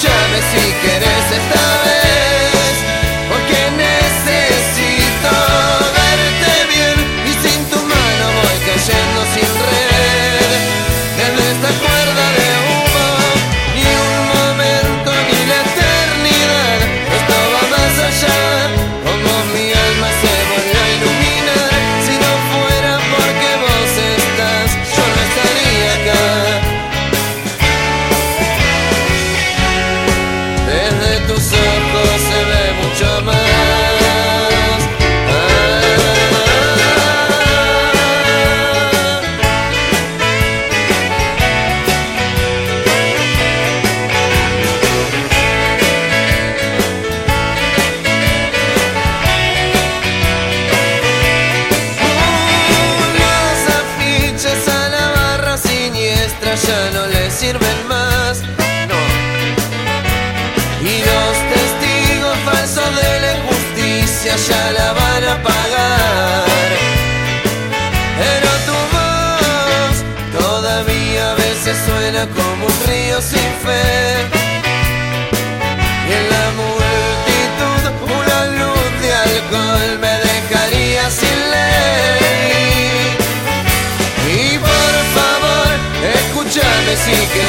si querés esta vez, porque necesito verte bien y sin tu mano voy cayendo sin red. Ya la van a pagar. Pero tu voz todavía a veces suena como un río sin fe. Y en la multitud una luz de alcohol me dejaría sin ley. Y por favor, escúchame si querés